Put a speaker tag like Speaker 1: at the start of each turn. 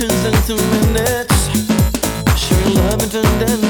Speaker 1: turns into minutes. Sure, love and tenderness.